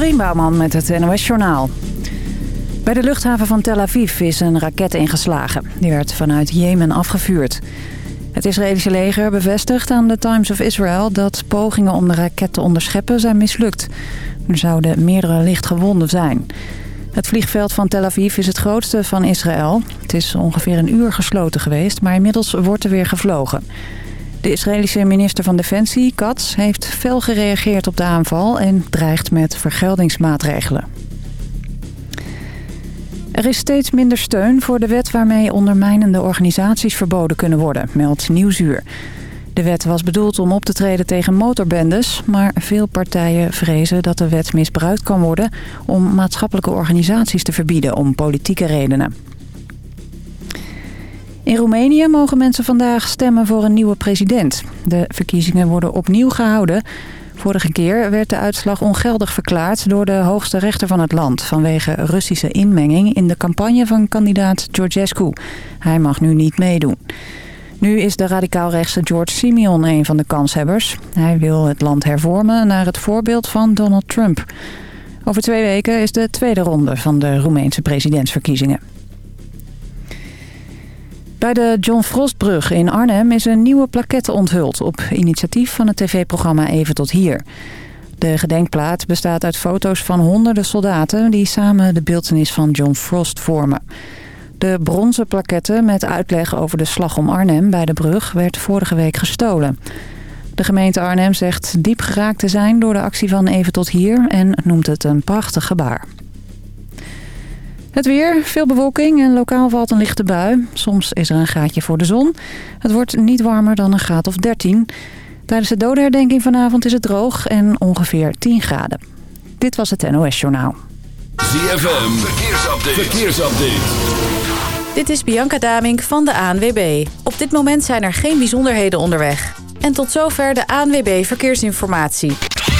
Dorien Bouwman met het NOS Journaal. Bij de luchthaven van Tel Aviv is een raket ingeslagen. Die werd vanuit Jemen afgevuurd. Het Israëlische leger bevestigt aan de Times of Israel... dat pogingen om de raket te onderscheppen zijn mislukt. Er zouden meerdere lichtgewonden zijn. Het vliegveld van Tel Aviv is het grootste van Israël. Het is ongeveer een uur gesloten geweest, maar inmiddels wordt er weer gevlogen. De Israëlische minister van Defensie, Katz, heeft fel gereageerd op de aanval... en dreigt met vergeldingsmaatregelen. Er is steeds minder steun voor de wet waarmee ondermijnende organisaties verboden kunnen worden, meldt Nieuwsuur. De wet was bedoeld om op te treden tegen motorbendes... maar veel partijen vrezen dat de wet misbruikt kan worden... om maatschappelijke organisaties te verbieden om politieke redenen. In Roemenië mogen mensen vandaag stemmen voor een nieuwe president. De verkiezingen worden opnieuw gehouden. Vorige keer werd de uitslag ongeldig verklaard door de hoogste rechter van het land... vanwege Russische inmenging in de campagne van kandidaat Georgescu. Hij mag nu niet meedoen. Nu is de radicaal-rechtse George Simeon een van de kanshebbers. Hij wil het land hervormen naar het voorbeeld van Donald Trump. Over twee weken is de tweede ronde van de Roemeense presidentsverkiezingen. Bij de John Frostbrug in Arnhem is een nieuwe plaquette onthuld... op initiatief van het tv-programma Even tot Hier. De gedenkplaat bestaat uit foto's van honderden soldaten... die samen de beeltenis van John Frost vormen. De bronzen plaquette met uitleg over de slag om Arnhem bij de brug... werd vorige week gestolen. De gemeente Arnhem zegt diep geraakt te zijn door de actie van Even tot Hier... en noemt het een prachtig gebaar. Het weer, veel bewolking en lokaal valt een lichte bui. Soms is er een gaatje voor de zon. Het wordt niet warmer dan een graad of 13. Tijdens de dodenherdenking vanavond is het droog en ongeveer 10 graden. Dit was het NOS Journaal. ZFM, verkeersupdate. verkeersupdate. Dit is Bianca Damink van de ANWB. Op dit moment zijn er geen bijzonderheden onderweg. En tot zover de ANWB Verkeersinformatie.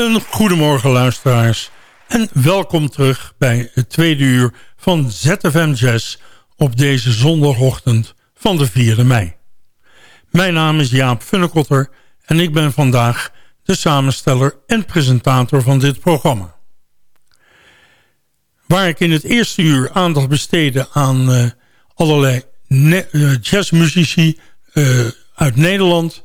Een goedemorgen luisteraars en welkom terug bij het tweede uur van ZFM Jazz op deze zondagochtend van de 4e mei. Mijn naam is Jaap Funnekotter en ik ben vandaag de samensteller en presentator van dit programma. Waar ik in het eerste uur aandacht besteedde aan uh, allerlei uh, jazzmuzici uh, uit Nederland...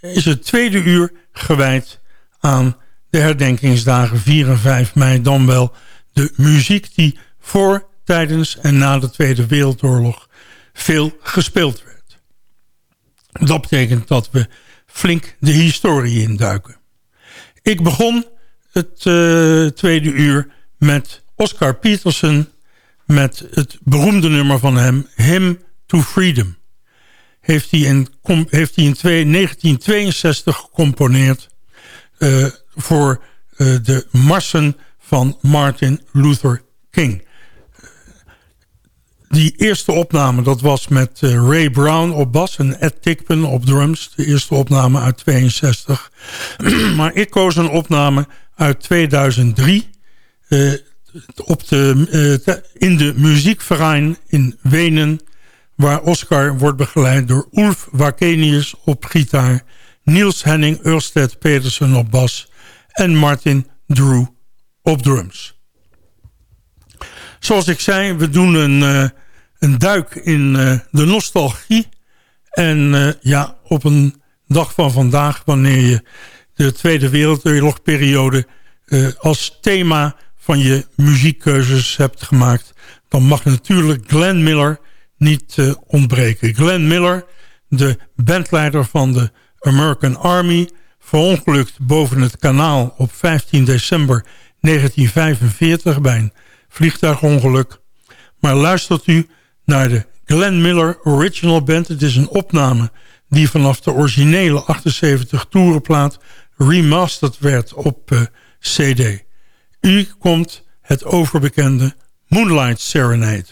is het tweede uur gewijd aan de herdenkingsdagen 4 en 5 mei... dan wel de muziek die voor, tijdens en na de Tweede Wereldoorlog veel gespeeld werd. Dat betekent dat we flink de historie induiken. Ik begon het uh, tweede uur met Oscar Peterson... met het beroemde nummer van hem, Hymn to Freedom. Heeft hij in, heeft in 1962 gecomponeerd... Uh, voor uh, de marsen van Martin Luther King. Die eerste opname, dat was met uh, Ray Brown op bas en Ed Tickpen op drums. De eerste opname uit 62. maar ik koos een opname uit 2003... Uh, op de, in de muziekverein in Wenen... waar Oscar wordt begeleid door Ulf Wakenius op gitaar... Niels Henning Ørsted Petersen op bas en Martin Drew op drums. Zoals ik zei, we doen een, uh, een duik in uh, de nostalgie. En uh, ja, op een dag van vandaag, wanneer je de Tweede Wereldoorlogperiode als thema van je muziekkeuzes hebt gemaakt... dan mag natuurlijk Glenn Miller niet ontbreken. Glenn Miller, de bandleider van de American Army verongelukt boven het kanaal op 15 december 1945 bij een vliegtuigongeluk. Maar luistert u naar de Glenn Miller Original Band. Het is een opname die vanaf de originele 78 toerenplaat remastered werd op uh, cd. U komt het overbekende Moonlight Serenade.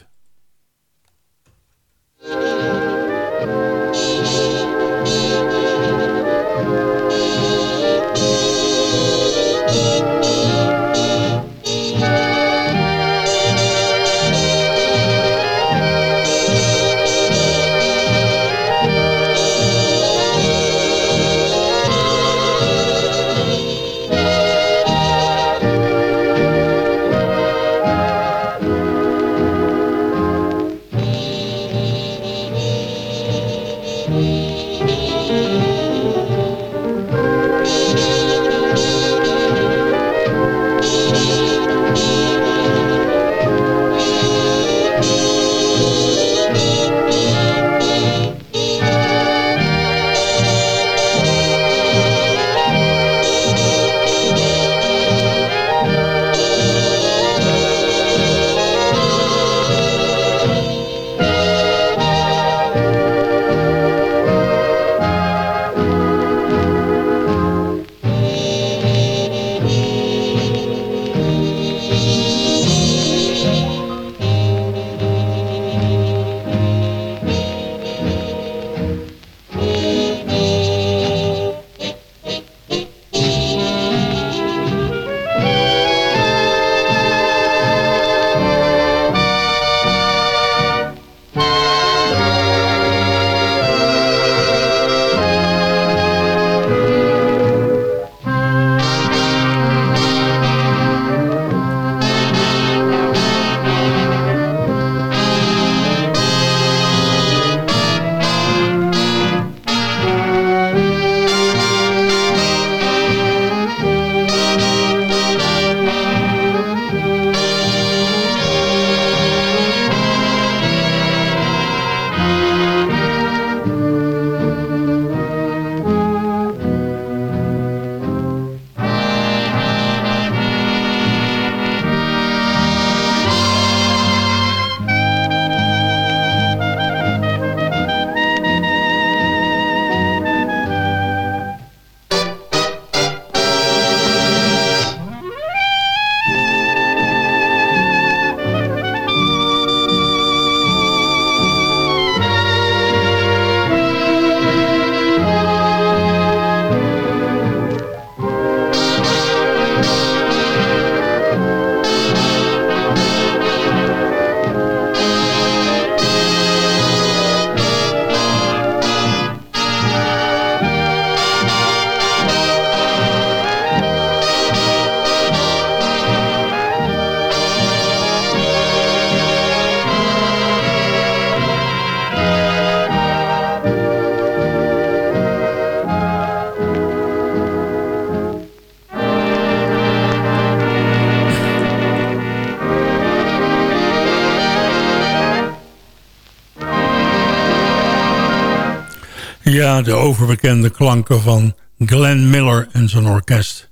De overbekende klanken van Glenn Miller en zijn orkest.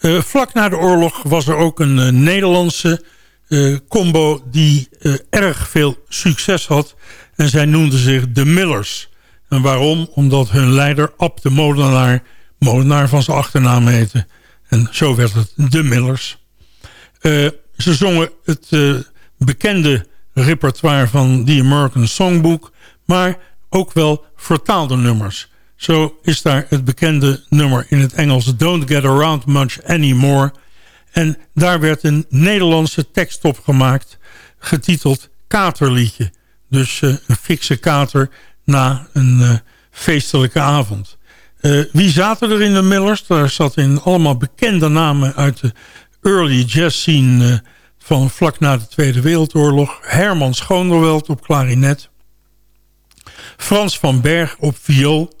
Uh, vlak na de oorlog was er ook een uh, Nederlandse uh, combo die erg veel succes had. En zij noemden zich de Millers. En waarom? Omdat hun leider Ab de Molenaar, Molenaar van zijn achternaam heette. En zo werd het de Millers. ze zongen het bekende repertoire van The American Songbook... maar ook wel vertaalde nummers. Zo is daar het bekende nummer in het Engels... Don't Get Around Much Anymore. En daar werd een Nederlandse tekst op gemaakt... getiteld Katerliedje. Dus uh, een fikse kater na een uh, feestelijke avond. Uh, wie zaten er in de Millers? Daar zat in allemaal bekende namen uit de early jazz scene... van vlak na de Tweede Wereldoorlog. Herman Schoonderweld op klarinet. Frans van Berg op viool.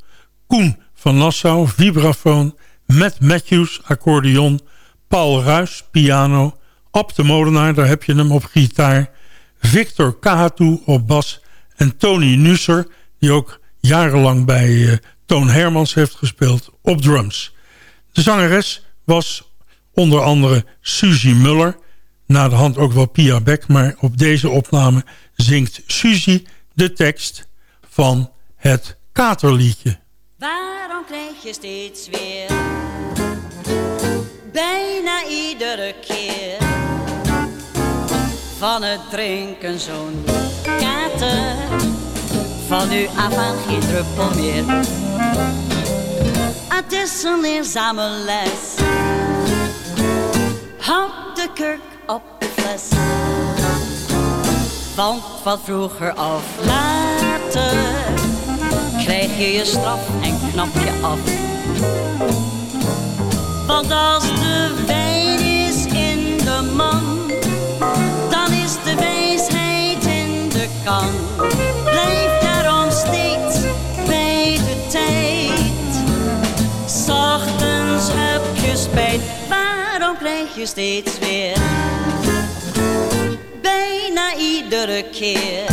Koen van Nassau, vibrafoon. Matt Matthews, accordeon. Paul Ruys, piano. Ab de Molenaar, daar heb je hem op gitaar. Victor Kahatu op bas. En Tony Nusser, die ook jarenlang bij uh, Toon Hermans heeft gespeeld, op drums. De zangeres was onder andere Suzy Muller. Na de hand ook wel Pia Beck, maar op deze opname zingt Suzy de tekst van het katerliedje. Waarom krijg je steeds weer, bijna iedere keer, van het drinken zo'n kater, van u af aan geen druppel meer. Het is een leerzame les, houd de kurk op de fles, want van vroeger af later krijg je je straf en knap je af. Want als de wijn is in de man, dan is de wijsheid in de kan. Blijf daarom steeds bij de tijd. Ochtends heb je spijt, waarom krijg je steeds weer? Bijna iedere keer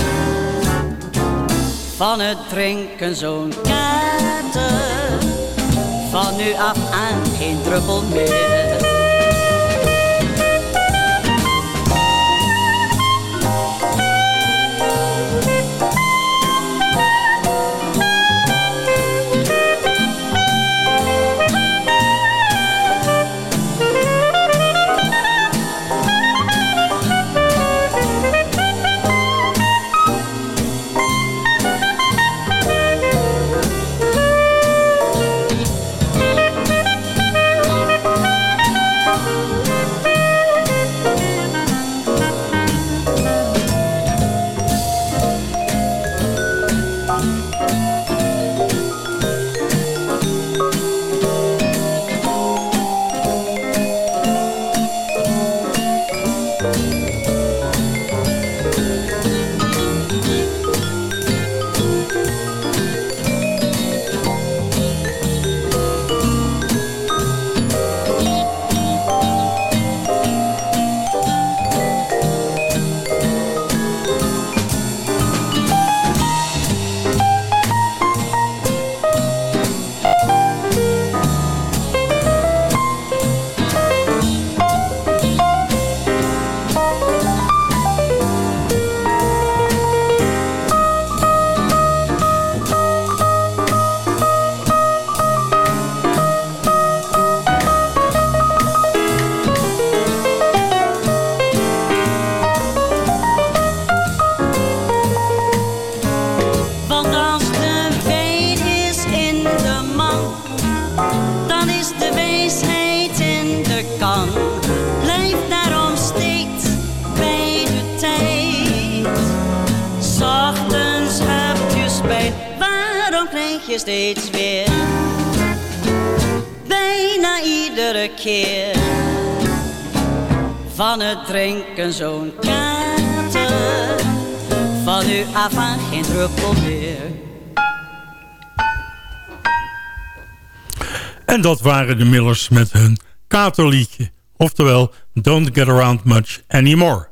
van het drinken zo'n kater. Van nu af aan geen druppel meer. Waren de Millers met hun katerliedje. Oftewel, Don't Get Around Much Anymore.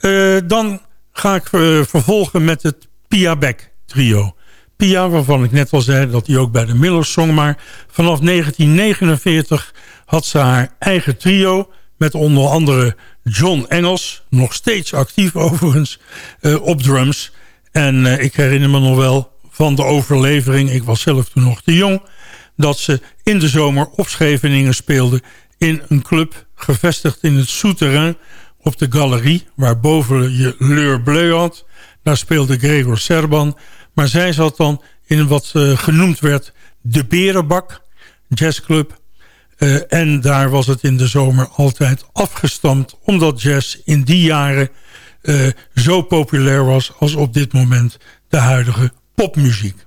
Uh, dan ga ik uh, vervolgen met het Pia Beck trio. Pia, waarvan ik net al zei dat hij ook bij de Millers zong. Maar vanaf 1949 had ze haar eigen trio met onder andere John Engels, nog steeds actief overigens, uh, op drums. En ik herinner me nog wel van de overlevering, ik was zelf toen nog te jong... dat ze in de zomer op Scheveningen speelde in een club gevestigd in het Souterrain op de galerie... waar boven je Leur Bleu had. Daar speelde Gregor Serban. Maar zij zat dan in wat uh, genoemd werd de Berenbak jazzclub... Uh, en daar was het in de zomer altijd afgestampt... omdat jazz in die jaren uh, zo populair was... als op dit moment de huidige popmuziek.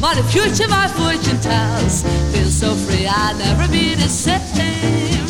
What a future my fortune tells. Feel so free, I'll never be the same.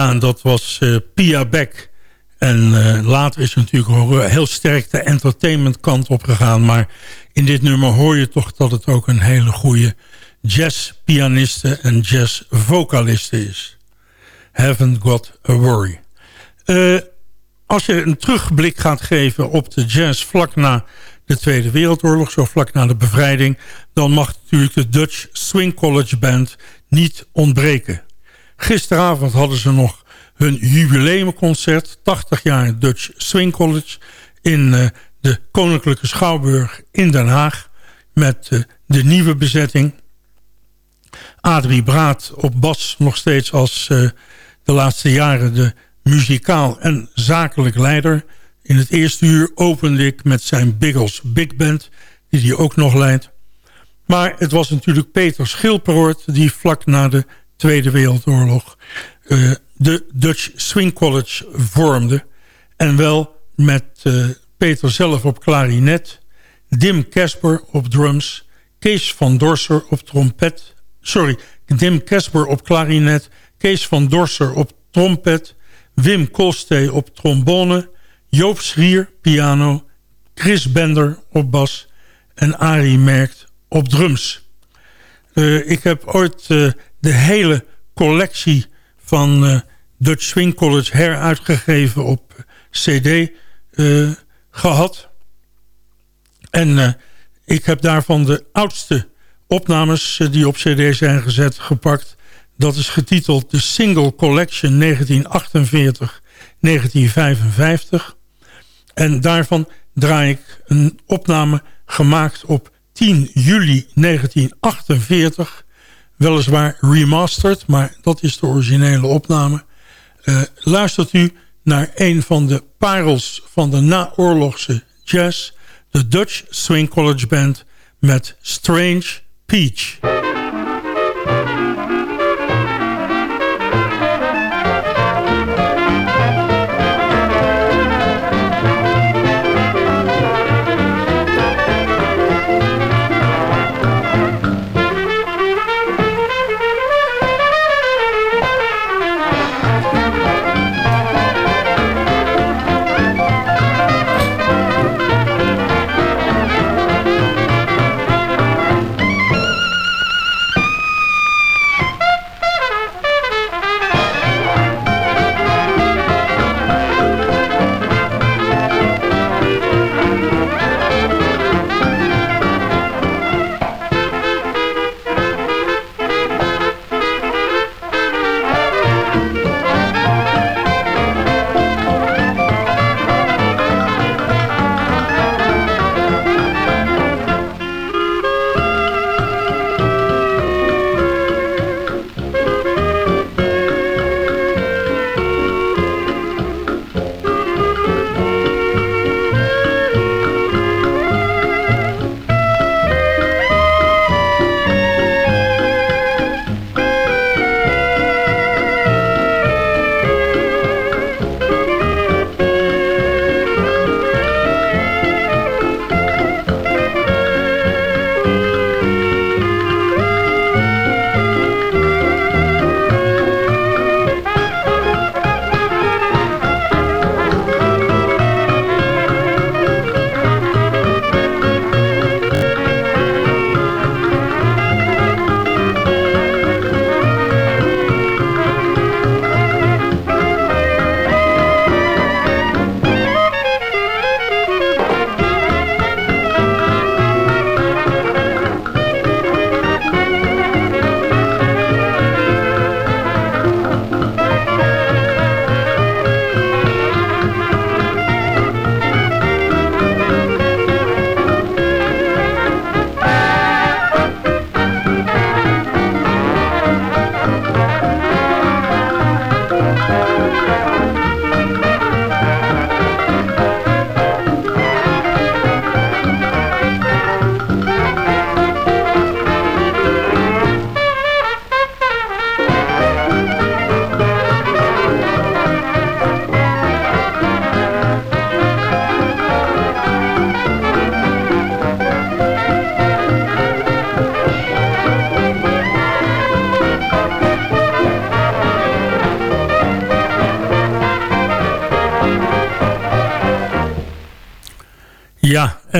Dat was uh, Pia Beck. En uh, later is natuurlijk heel sterk de entertainment kant op gegaan. Maar in dit nummer hoor je toch dat het ook een hele goede jazzpianiste en jazzvocaliste is. Haven't got a worry. Uh, als je een terugblik gaat geven op de jazz vlak na de Tweede Wereldoorlog, zo vlak na de bevrijding, dan mag natuurlijk de Dutch Swing College Band niet ontbreken. Gisteravond hadden ze nog hun jubileumconcert. 80 jaar Dutch Swing College in uh, de Koninklijke Schouwburg in Den Haag. Met uh, de nieuwe bezetting. Adrie Braat op bas nog steeds als uh, de laatste jaren de muzikaal en zakelijk leider. In het eerste uur opende ik met zijn Biggles Big Band, die hij ook nog leidt. Maar het was natuurlijk Peter Schilperoort die vlak na de Tweede Wereldoorlog uh, de Dutch Swing College vormde. En wel met uh, Peter zelf op klarinet, Dim Casper op drums, Kees van Dorser op trompet. Sorry, Dim Kesper op klarinet. Kees van Dorser op trompet. Wim Kolstee op trombone. Joop Schrier, piano. Chris Bender op bas. En Arie Merkt op drums. Uh, ik heb ooit de hele collectie van uh, Dutch Swing College heruitgegeven op cd gehad. En ik heb daarvan de oudste opnames die op cd zijn gezet gepakt. Dat is getiteld de Single Collection 1948-1955. En daarvan draai ik een opname gemaakt op 10 juli 1948. Weliswaar remastered, maar dat is de originele opname. Uh, luistert u naar een van de parels van de naoorlogse jazz... de Dutch Swing College Band met Strange Peach.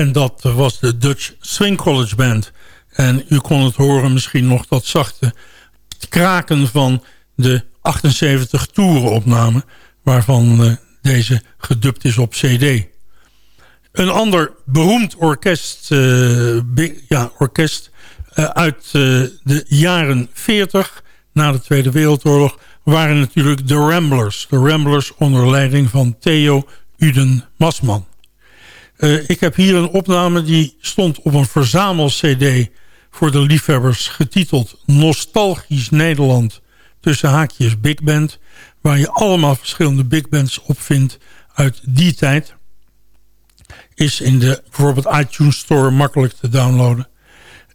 En dat was de Dutch Swing College Band. En u kon het horen misschien nog dat zachte kraken van de 78 toerenopname... waarvan uh, deze gedubt is op cd. Een ander beroemd orkest, uh, ja, orkest uh, uit de jaren 40 na de Tweede Wereldoorlog... waren natuurlijk de Ramblers. De Ramblers onder leiding van Theo Uden Masman. Uh, ik heb hier een opname die stond op een verzamel-cd voor de liefhebbers... getiteld Nostalgisch Nederland tussen haakjes Big Band... waar je allemaal verschillende big bands op vindt uit die tijd. Is in de bijvoorbeeld iTunes Store makkelijk te downloaden.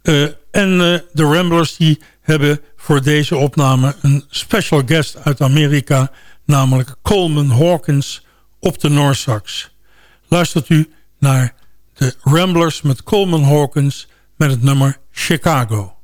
Uh, en uh, de Ramblers die hebben voor deze opname een special guest uit Amerika... namelijk Coleman Hawkins op de Noorsax. Luistert u naar de Ramblers met Coleman Hawkins, met het nummer Chicago.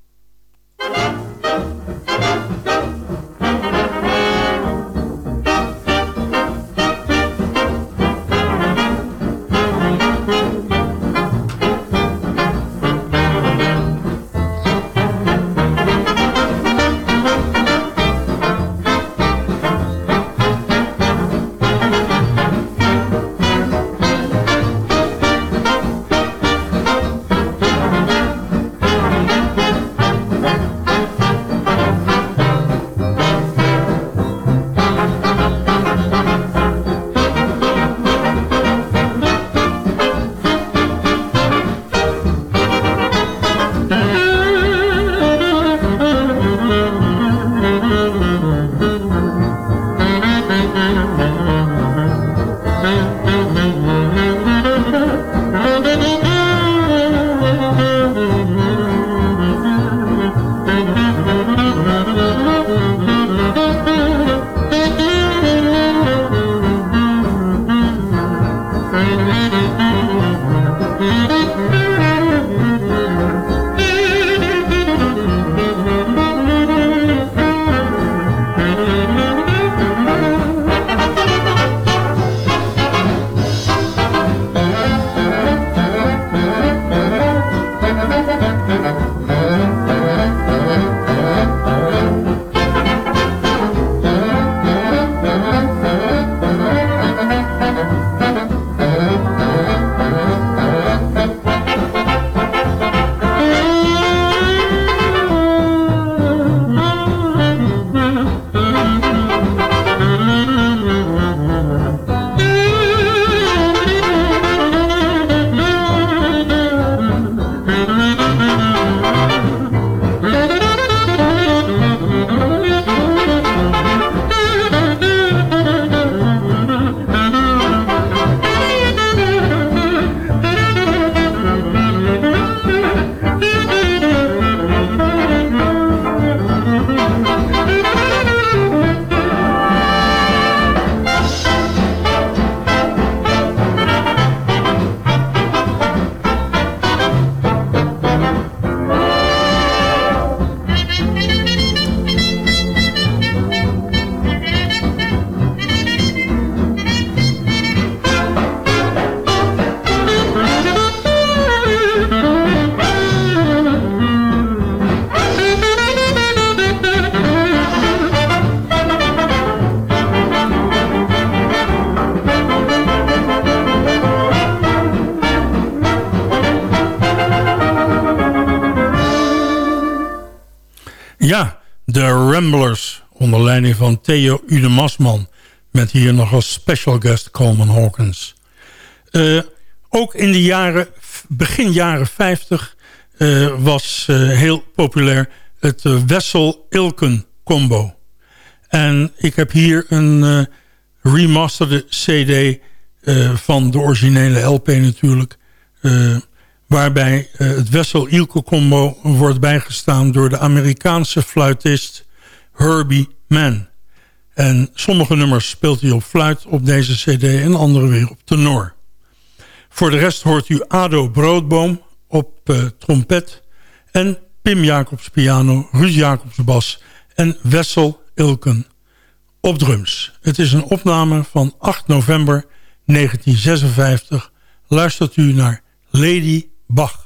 Van Theo Udemasman... met hier nog als special guest Coleman Hawkins. Uh, ook in de jaren, begin jaren 50 uh, was uh, heel populair het Wessel-Ilken combo. En ik heb hier een remasterde cd van de originele LP natuurlijk waarbij het Wessel Ilke combo wordt bijgestaan door de Amerikaanse fluitist Herbie Mann. En sommige nummers speelt hij op fluit op deze cd en andere weer op tenor. Voor de rest hoort u Ado Broodboom op uh, trompet en Pim Jacobs piano, Ruud Jacobs bas en Wessel Ilken op drums. Het is een opname van 8 november 1956. Luistert u naar Lady Bach.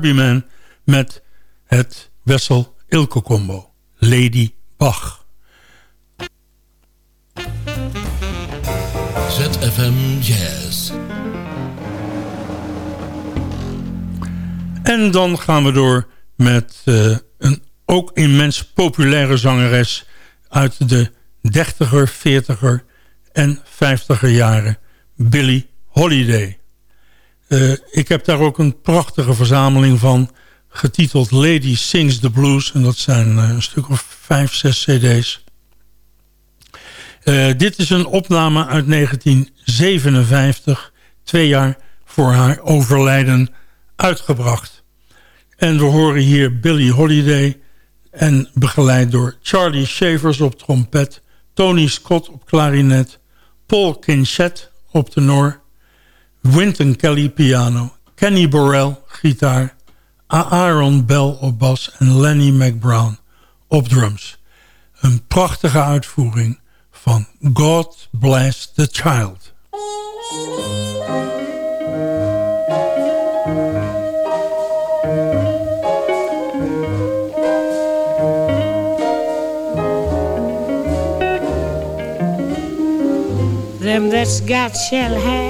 Was Herbie Man met het Wessel Ilke combo. Lady Bach. ZFM Jazz. En dan gaan we door met uh, een ook immens populaire zangeres uit de 30er, 40er en 50er jaren, Billie Holiday. Uh, ik heb daar ook een prachtige verzameling van getiteld Lady Sings the Blues. En dat zijn uh, een stuk of vijf, zes cd's. Uh, dit is een opname uit 1957, twee jaar voor haar overlijden uitgebracht. En we horen hier Billie Holiday en begeleid door Charlie Shavers op trompet... Tony Scott op klarinet, Paul Kinchet op tenor... Wynton Kelly piano, Kenny Burrell gitaar... Aaron Bell op bas en Lenny McBrown op drums. Een prachtige uitvoering van God Bless the Child. Them that's got shall have,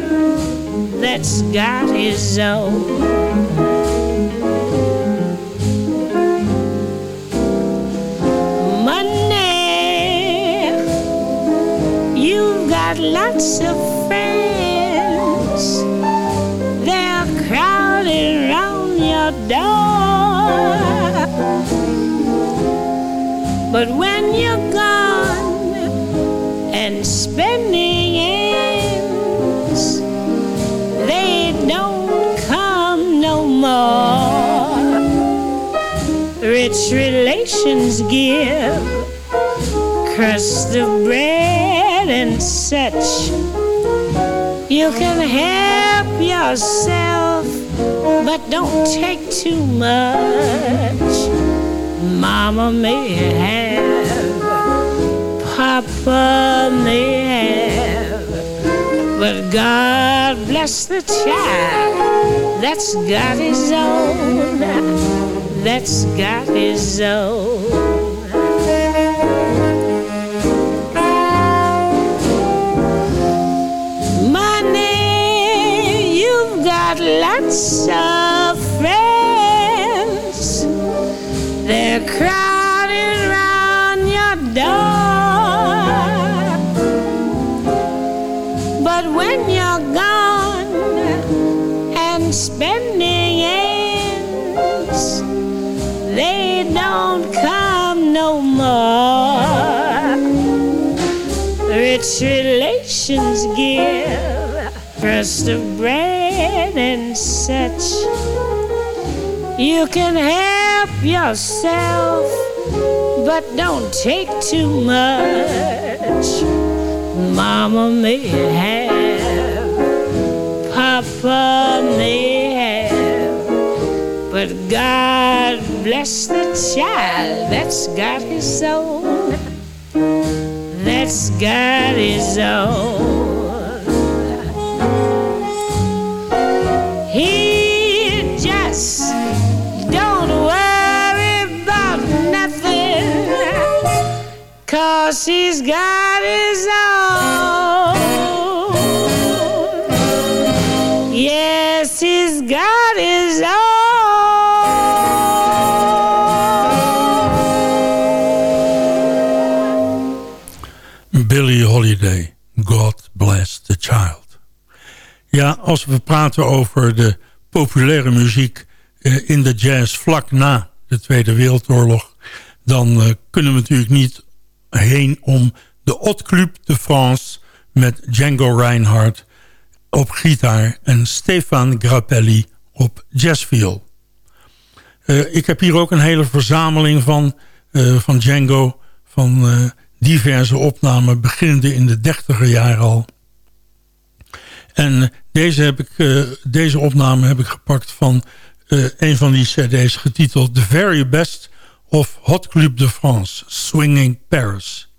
that's got his own. Money, you've got lots of friends. They're crowding around your door. But when you're Rich relations give crust of bread and such. You can help yourself, but don't take too much. Mama may have, Papa may have, but God bless the child that's got his own, that's got his own. Money, you've got lots of friends. They're crowding crust of bread and such. You can help yourself, but don't take too much. Mama may have, Papa may have, but God bless the child that's got his own, that's got his own. Is she's got is own. Yes, he's got his own. Billie Holiday, God Bless the Child. Ja, als we praten over de populaire muziek eh, in de jazz vlak na de Tweede Wereldoorlog... dan eh, kunnen we natuurlijk niet heen om de Hot Club de France... met Django Reinhardt op gitaar en Stefan Grappelli op jazzviol. Uh, ik heb hier ook een hele verzameling van, uh, van Django... van uh, diverse opnamen, beginnende in de dertiger jaren al. En deze, heb ik, deze opname heb ik gepakt van een van die cd's... getiteld The Very Best of Hot Club de France, Swinging Paris.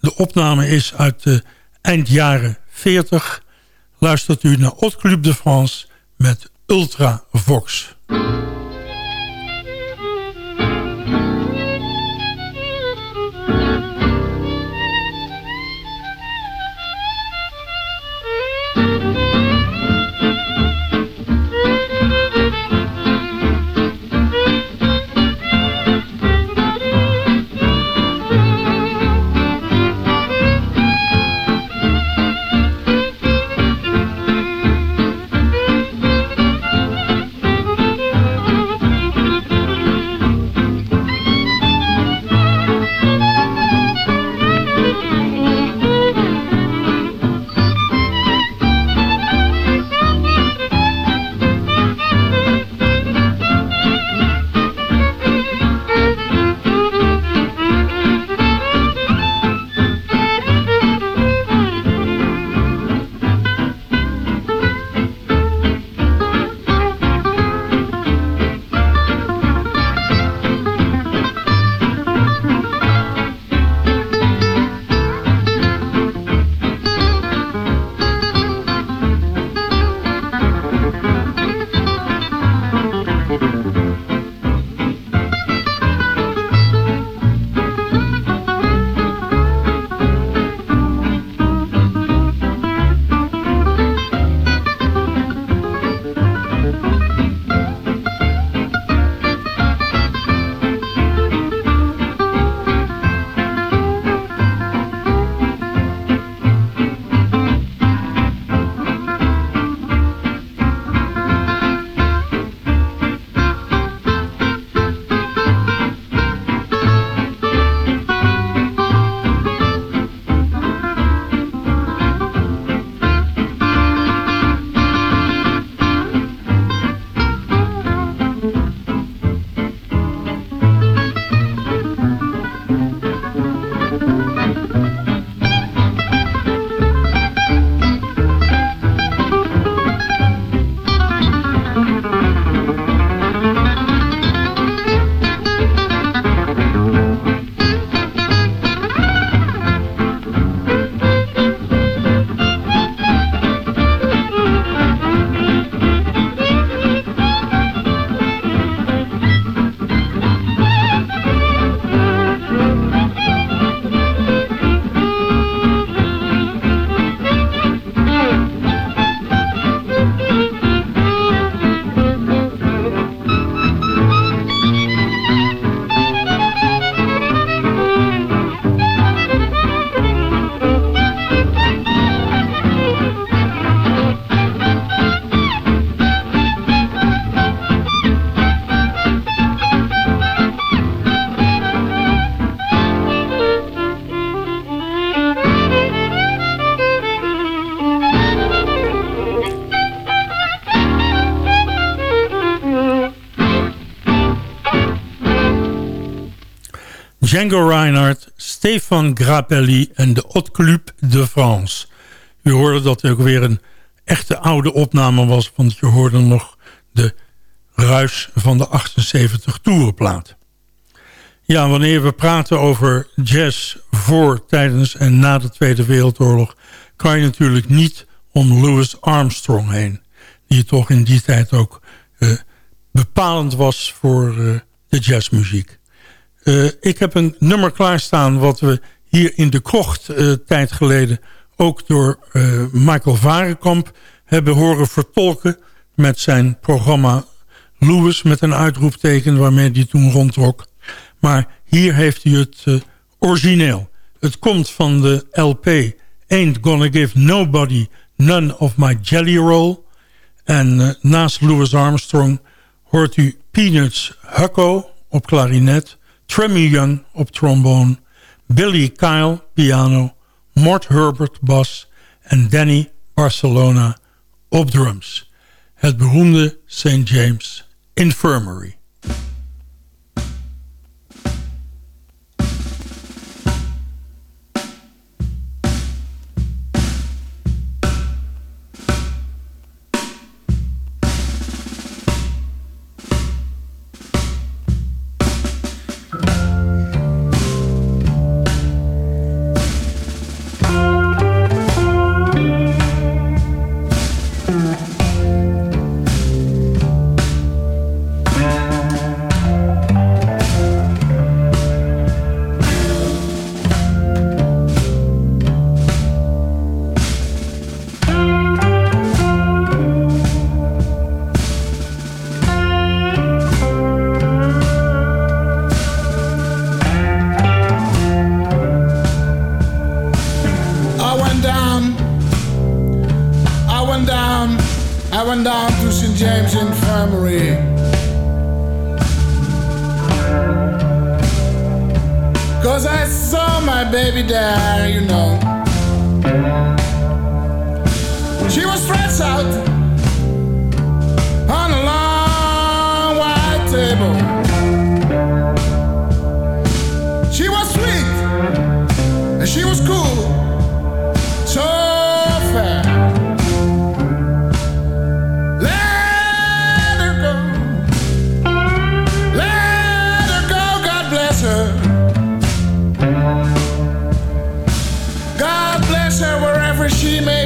De opname is uit de eind jaren 40. Luistert u naar Hot Club de France met Ultra Vox. Django Reinhardt, Stefan Grappelli en de Hot Club de France. U hoorde dat het ook weer een echte oude opname was... want je hoorde nog de ruis van de 78 toerenplaat. Ja, wanneer we praten over jazz voor, tijdens en na de Tweede Wereldoorlog... kan je natuurlijk niet om Louis Armstrong heen. Die toch in die tijd ook uh, bepalend was voor uh, de jazzmuziek. Eh, ik heb een nummer klaarstaan wat we hier in de krocht eh, tijd geleden... ook door eh, Michael Varenkamp hebben horen vertolken... met zijn programma Lewis met een uitroepteken waarmee hij toen rondtrok. Maar hier heeft hij het origineel. Het komt van de LP Ain't Gonna Give Nobody None of My Jelly Roll. En naast Louis Armstrong hoort u Peanuts Hucko op klarinet... Tremmy Young op trombone, Billy Kyle piano, Mort Herbert bas en Danny Barcelona op drums. Het beroemde St. James Infirmary. she made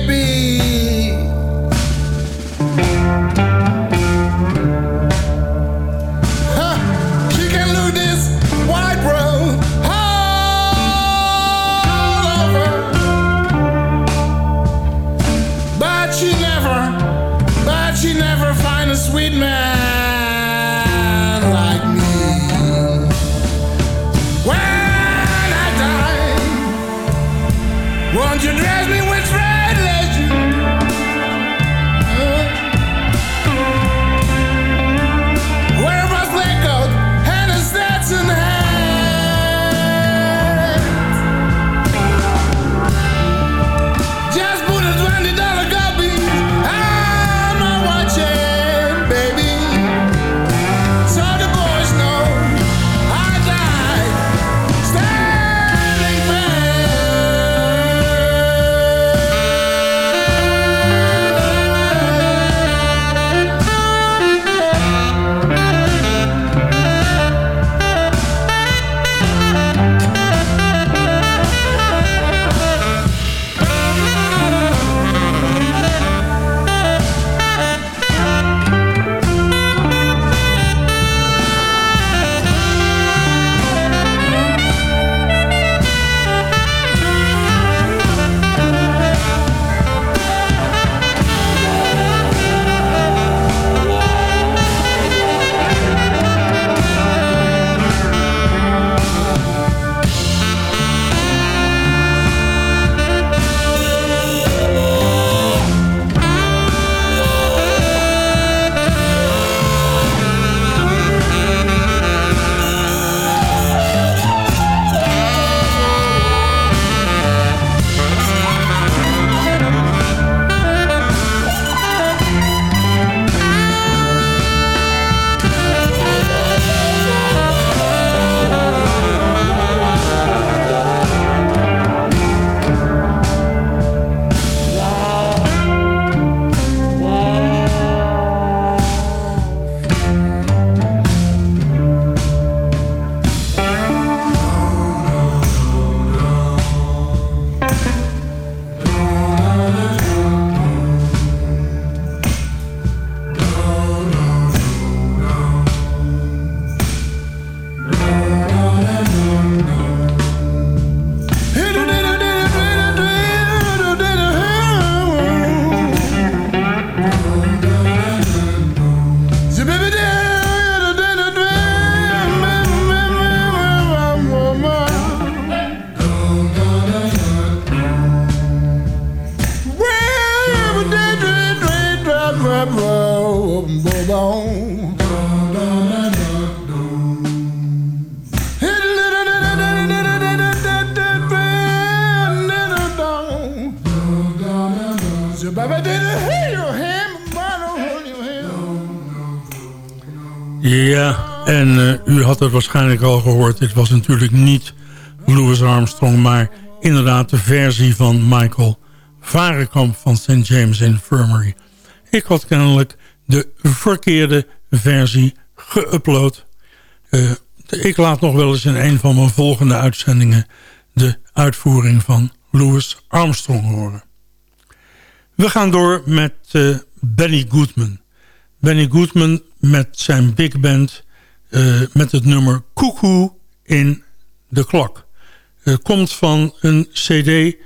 had het waarschijnlijk al gehoord. Dit was natuurlijk niet Louis Armstrong... maar inderdaad de versie van Michael Varenkamp van St. James Infirmary. Ik had kennelijk de verkeerde versie geüpload. Uh, ik laat nog wel eens in een van mijn volgende uitzendingen... de uitvoering van Louis Armstrong horen. We gaan door met uh, Benny Goodman. Benny Goodman met zijn big band... Uh, met het nummer Cuckoo in de klok. Het komt van een cd,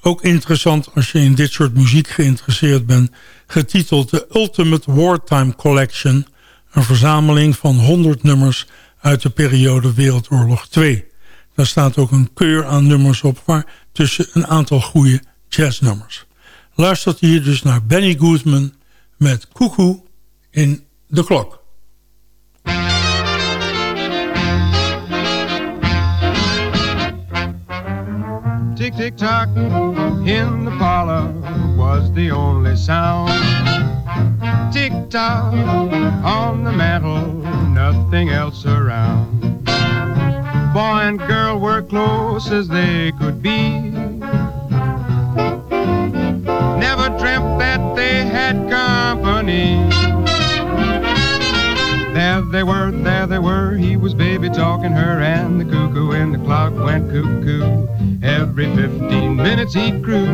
ook interessant als je in dit soort muziek geïnteresseerd bent... getiteld The Ultimate Wartime Collection... een verzameling van 100 nummers uit de periode Wereldoorlog 2. Daar staat ook een keur aan nummers op... waar tussen een aantal goede jazznummers. Luistert hier dus naar Benny Goodman met Cuckoo in de klok. Tick tick tock in the parlor was the only sound. Tick tock on the mantel, nothing else around. Boy and girl were close as they could be. Never dreamt that they had company. They were, there they were. He was baby talking her, and the cuckoo in the clock went cuckoo. Every 15 minutes he crew.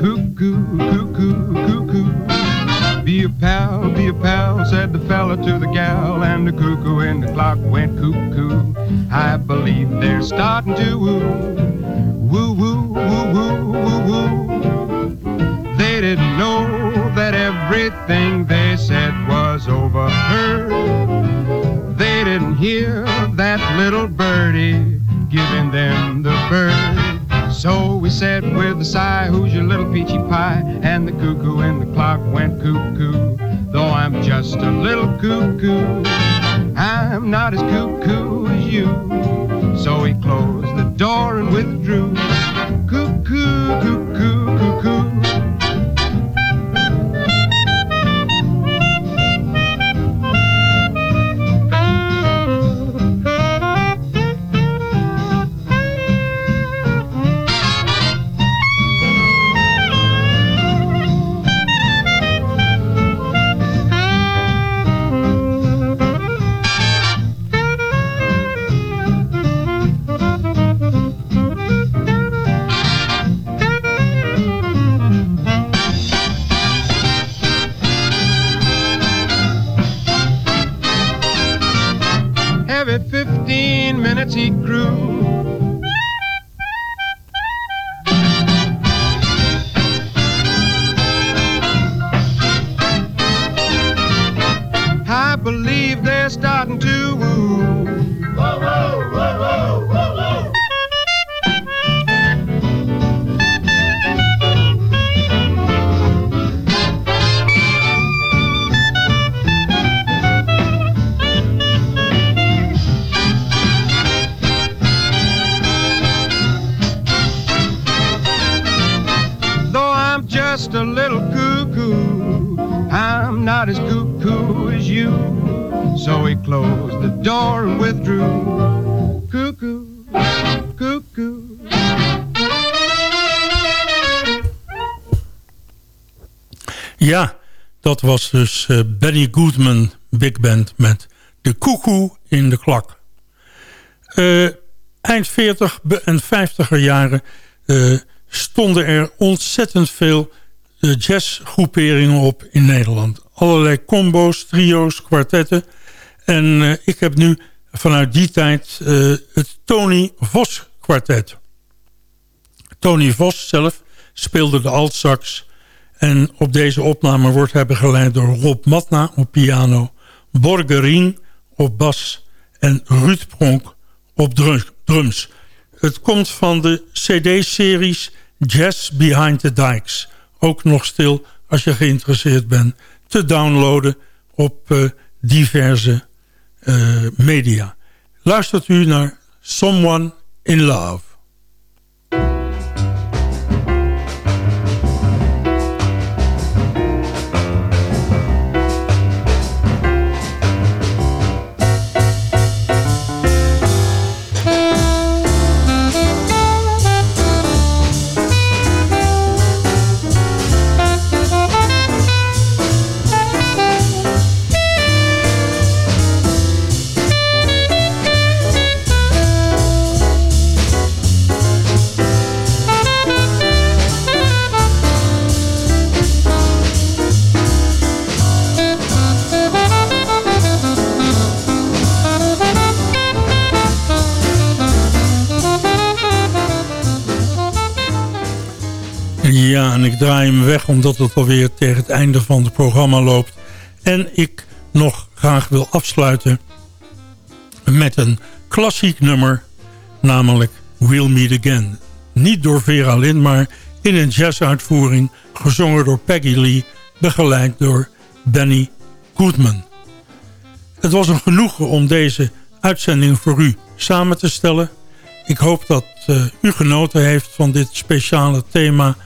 Cuckoo, cuckoo, cuckoo. Be a pal, be a pal, said the fella to the gal, and the cuckoo in the clock went cuckoo. I believe they're starting to woo. Woo, woo, woo, woo, woo, woo. They didn't know that everything they said was overheard. They didn't hear that little birdie giving them the bird. So we said with a sigh, Who's your little peachy pie? And the cuckoo in the clock went cuckoo. Though I'm just a little cuckoo, I'm not as cuckoo as you. So he closed the door and withdrew. Cuckoo, cuckoo. Was dus uh, Benny Goodman Big Band met de koekoe in de klok. Uh, eind 40 en 50er jaren uh, stonden er ontzettend veel jazzgroeperingen op in Nederland. Allerlei combo's, trio's, kwartetten. En ik heb nu vanuit die tijd het Tony Vos kwartet. Tony Vos zelf speelde de altsax en op deze opname wordt hij begeleid door Rob Matna op piano... Borgerien op bas en Ruud Pronk op drums. Het komt van de cd-series Jazz Behind the Dikes. Ook nog stil, als je geïnteresseerd bent, te downloaden op uh, diverse uh, media. Luistert u naar Someone in Love. Ja, en ik draai hem weg omdat het alweer tegen het einde van het programma loopt. En ik nog graag wil afsluiten met een klassiek nummer, namelijk We'll Meet Again. Niet door Vera Lynn, maar in een jazzuitvoering, gezongen door Peggy Lee, begeleid door Benny Goodman. Het was een genoegen om deze uitzending voor u samen te stellen. Ik hoop dat uh, u genoten heeft van dit speciale thema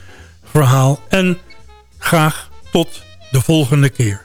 verhaal. En graag tot de volgende keer.